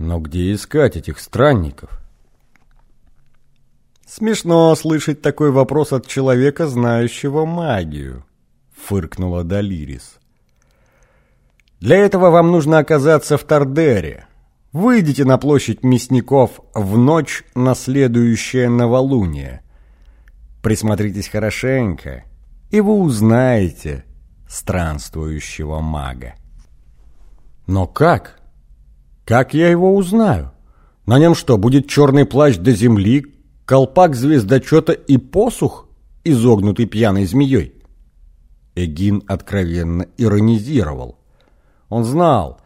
Но где искать этих странников? Смешно слышать такой вопрос от человека, знающего магию, фыркнула Далирис. Для этого вам нужно оказаться в Тардере. Выйдите на площадь мясников в ночь на следующее новолуние. Присмотритесь хорошенько, и вы узнаете странствующего мага. Но как? Как я его узнаю? На нем что, будет черный плащ до земли, колпак звездочета и посух, изогнутый пьяной змеей? Эгин откровенно иронизировал. Он знал,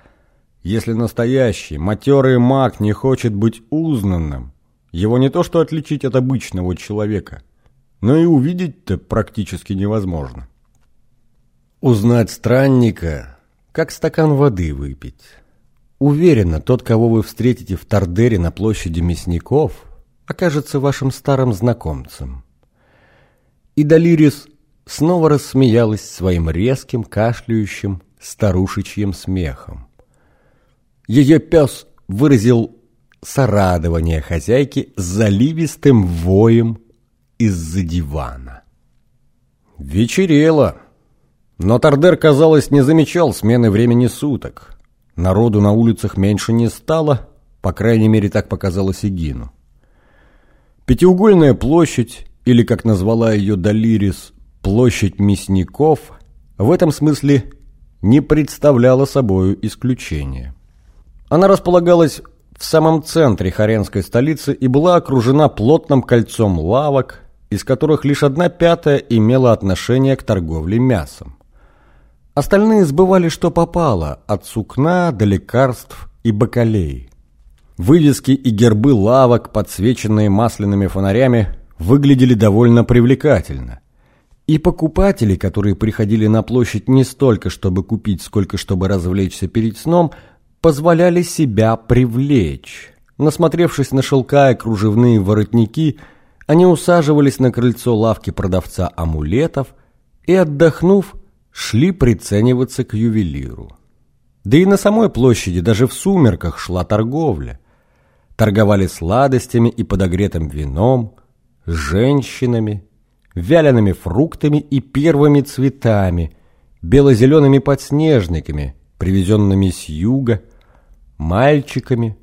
если настоящий, матерый маг не хочет быть узнанным, его не то что отличить от обычного человека, но и увидеть-то практически невозможно. Узнать странника, как стакан воды выпить. Уверенно, тот, кого вы встретите в Тардере на площади мясников, окажется вашим старым знакомцем. И Далирис снова рассмеялась своим резким, кашляющим, старушечьим смехом. Ее пес выразил сорадование хозяйки заливистым воем из-за дивана. Вечерело, но Тардер, казалось, не замечал смены времени суток. Народу на улицах меньше не стало, по крайней мере, так показалось Игину. Пятиугольная площадь, или, как назвала ее Далирис, площадь мясников, в этом смысле не представляла собою исключения. Она располагалась в самом центре Харенской столицы и была окружена плотным кольцом лавок, из которых лишь одна пятая имела отношение к торговле мясом. Остальные сбывали что попало, от сукна до лекарств и бакалей. Вывески и гербы лавок, подсвеченные масляными фонарями, выглядели довольно привлекательно. И покупатели, которые приходили на площадь не столько, чтобы купить, сколько чтобы развлечься перед сном, позволяли себя привлечь. Насмотревшись на шелка и кружевные воротники, они усаживались на крыльцо лавки продавца амулетов и, отдохнув, шли прицениваться к ювелиру. Да и на самой площади даже в сумерках шла торговля. Торговали сладостями и подогретым вином, женщинами, вялеными фруктами и первыми цветами, бело-зелеными подснежниками, привезенными с юга, мальчиками,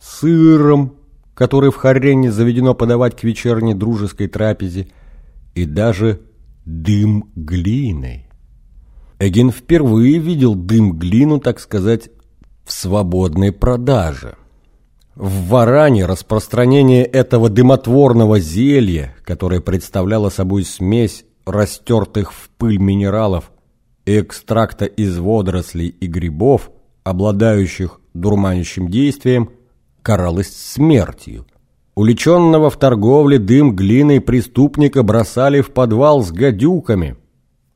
сыром, который в Харене заведено подавать к вечерней дружеской трапезе, и даже дым глиной. Эгин впервые видел дым-глину, так сказать, в свободной продаже. В Варане распространение этого дымотворного зелья, которое представляло собой смесь растертых в пыль минералов и экстракта из водорослей и грибов, обладающих дурманящим действием, каралось смертью. Уличенного в торговле дым глиной преступника бросали в подвал с гадюками.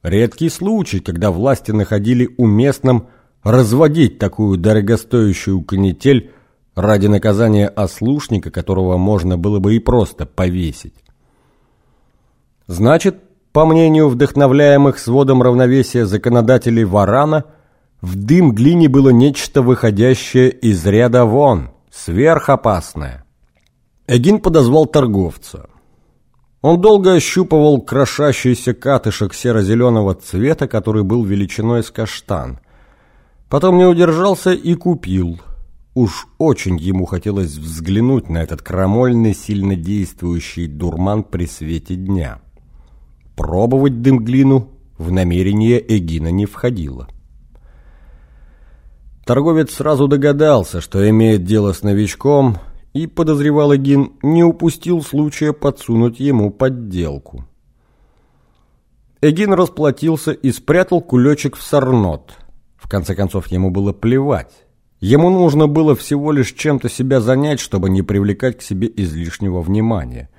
Редкий случай, когда власти находили уместным разводить такую дорогостоящую канитель ради наказания ослушника, которого можно было бы и просто повесить. Значит, по мнению вдохновляемых сводом равновесия законодателей Варана, в дым глине было нечто выходящее из ряда вон, сверхопасное. Эгин подозвал торговца. Он долго ощупывал крошащийся катышек серо-зеленого цвета, который был величиной с каштан. Потом не удержался и купил – Уж очень ему хотелось взглянуть на этот крамольный, сильно действующий дурман при свете дня. Пробовать дым-глину в намерение Эгина не входило. Торговец сразу догадался, что имеет дело с новичком, и, подозревал Эгин, не упустил случая подсунуть ему подделку. Эгин расплатился и спрятал кулечек в сорнот. В конце концов, ему было плевать. Ему нужно было всего лишь чем-то себя занять, чтобы не привлекать к себе излишнего внимания.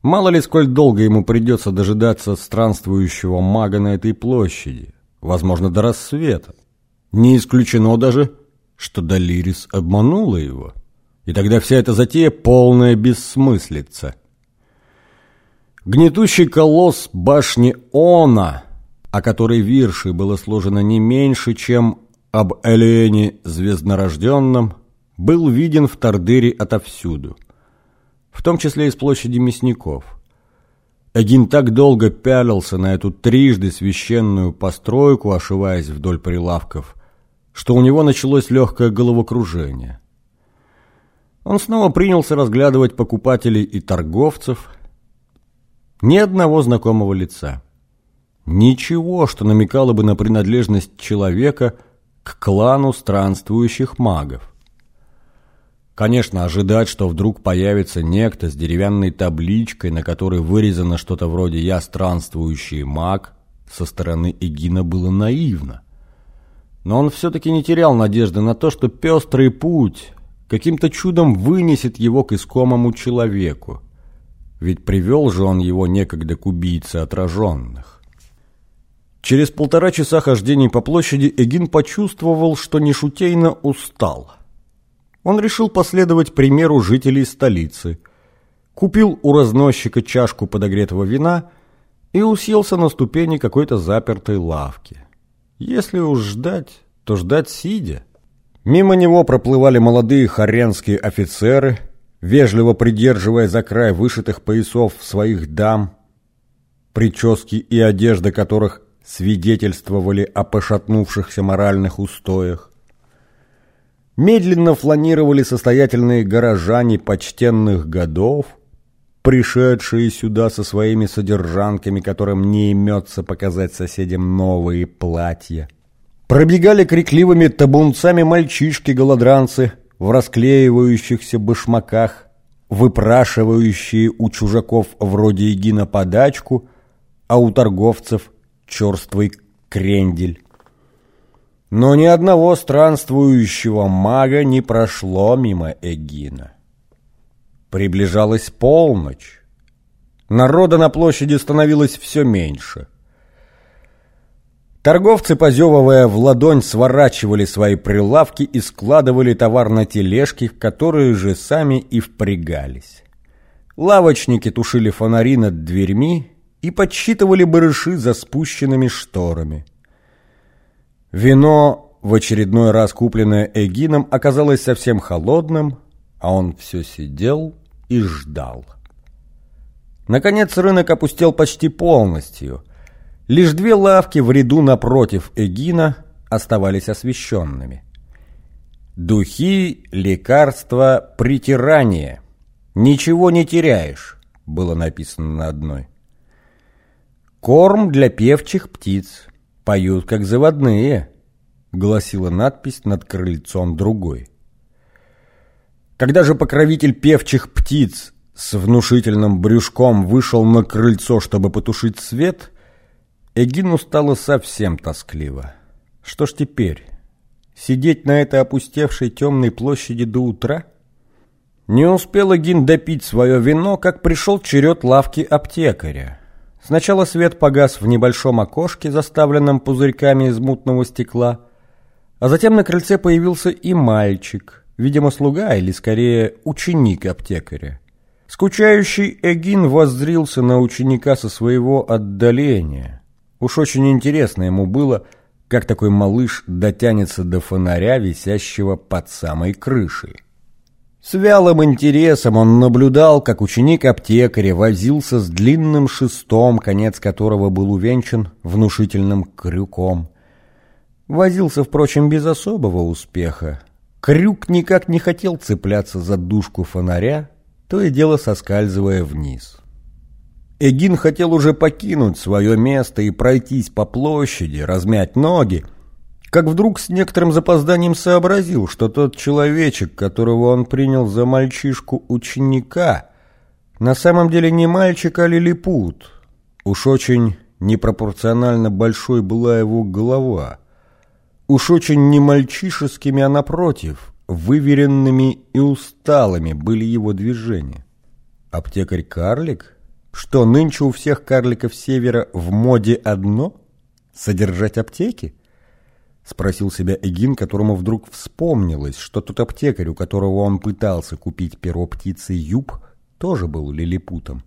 Мало ли, сколь долго ему придется дожидаться странствующего мага на этой площади. Возможно, до рассвета. Не исключено даже, что Далирис обманула его. И тогда вся эта затея полная бессмыслица. Гнетущий колосс башни Она, о которой вирши было сложено не меньше, чем об Элене звезднорожденном был виден в Тардыре отовсюду, в том числе из площади мясников. Эгин так долго пялился на эту трижды священную постройку, ошиваясь вдоль прилавков, что у него началось легкое головокружение. Он снова принялся разглядывать покупателей и торговцев. Ни одного знакомого лица. Ничего, что намекало бы на принадлежность человека к клану странствующих магов. Конечно, ожидать, что вдруг появится некто с деревянной табличкой, на которой вырезано что-то вроде «Я странствующий маг», со стороны Эгина было наивно. Но он все-таки не терял надежды на то, что пестрый путь каким-то чудом вынесет его к искомому человеку. Ведь привел же он его некогда к убийце отраженных. Через полтора часа хождений по площади Эгин почувствовал, что нешутейно устал – он решил последовать примеру жителей столицы. Купил у разносчика чашку подогретого вина и уселся на ступени какой-то запертой лавки. Если уж ждать, то ждать сидя. Мимо него проплывали молодые хоренские офицеры, вежливо придерживая за край вышитых поясов своих дам, прически и одежда которых свидетельствовали о пошатнувшихся моральных устоях. Медленно фланировали состоятельные горожане почтенных годов, пришедшие сюда со своими содержанками, которым не имется показать соседям новые платья. Пробегали крикливыми табунцами мальчишки-голодранцы в расклеивающихся башмаках, выпрашивающие у чужаков вроде Егина подачку, а у торговцев черствый крендель. Но ни одного странствующего мага не прошло мимо Эгина. Приближалась полночь. Народа на площади становилось все меньше. Торговцы, позевывая в ладонь, сворачивали свои прилавки и складывали товар на тележки, в которые же сами и впрягались. Лавочники тушили фонари над дверьми и подсчитывали барыши за спущенными шторами. Вино, в очередной раз купленное Эгином, оказалось совсем холодным, а он все сидел и ждал. Наконец рынок опустел почти полностью. Лишь две лавки в ряду напротив Эгина оставались освещенными. «Духи, лекарства, притирание. Ничего не теряешь», было написано на одной. «Корм для певчих птиц. «Поют, как заводные», — гласила надпись над крыльцом другой. Когда же покровитель певчих птиц с внушительным брюшком вышел на крыльцо, чтобы потушить свет, Эгину стало совсем тоскливо. Что ж теперь? Сидеть на этой опустевшей темной площади до утра? Не успел Эгин допить свое вино, как пришел черед лавки аптекаря. Сначала свет погас в небольшом окошке, заставленном пузырьками из мутного стекла, а затем на крыльце появился и мальчик, видимо, слуга или, скорее, ученик аптекаря. Скучающий Эгин воззрился на ученика со своего отдаления. Уж очень интересно ему было, как такой малыш дотянется до фонаря, висящего под самой крышей. С вялым интересом он наблюдал, как ученик аптекаря возился с длинным шестом, конец которого был увенчан внушительным крюком. Возился, впрочем, без особого успеха. Крюк никак не хотел цепляться за дужку фонаря, то и дело соскальзывая вниз. Эгин хотел уже покинуть свое место и пройтись по площади, размять ноги, как вдруг с некоторым запозданием сообразил, что тот человечек, которого он принял за мальчишку-ученика, на самом деле не мальчик, а лилипут. Уж очень непропорционально большой была его голова. Уж очень не мальчишескими, а напротив, выверенными и усталыми были его движения. Аптекарь-карлик? Что, нынче у всех карликов севера в моде одно? Содержать аптеки? — спросил себя Эгин, которому вдруг вспомнилось, что тот аптекарь, у которого он пытался купить перо птицы Юб, тоже был лилипутом.